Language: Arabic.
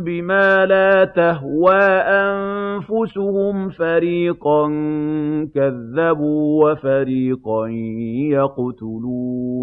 بِمَا لَا تَهْوَىٰ أَنفُسُهُمْ فَرِيقًا كَذَّبُوا وَفَرِيقًا يَقْتُلُونَ.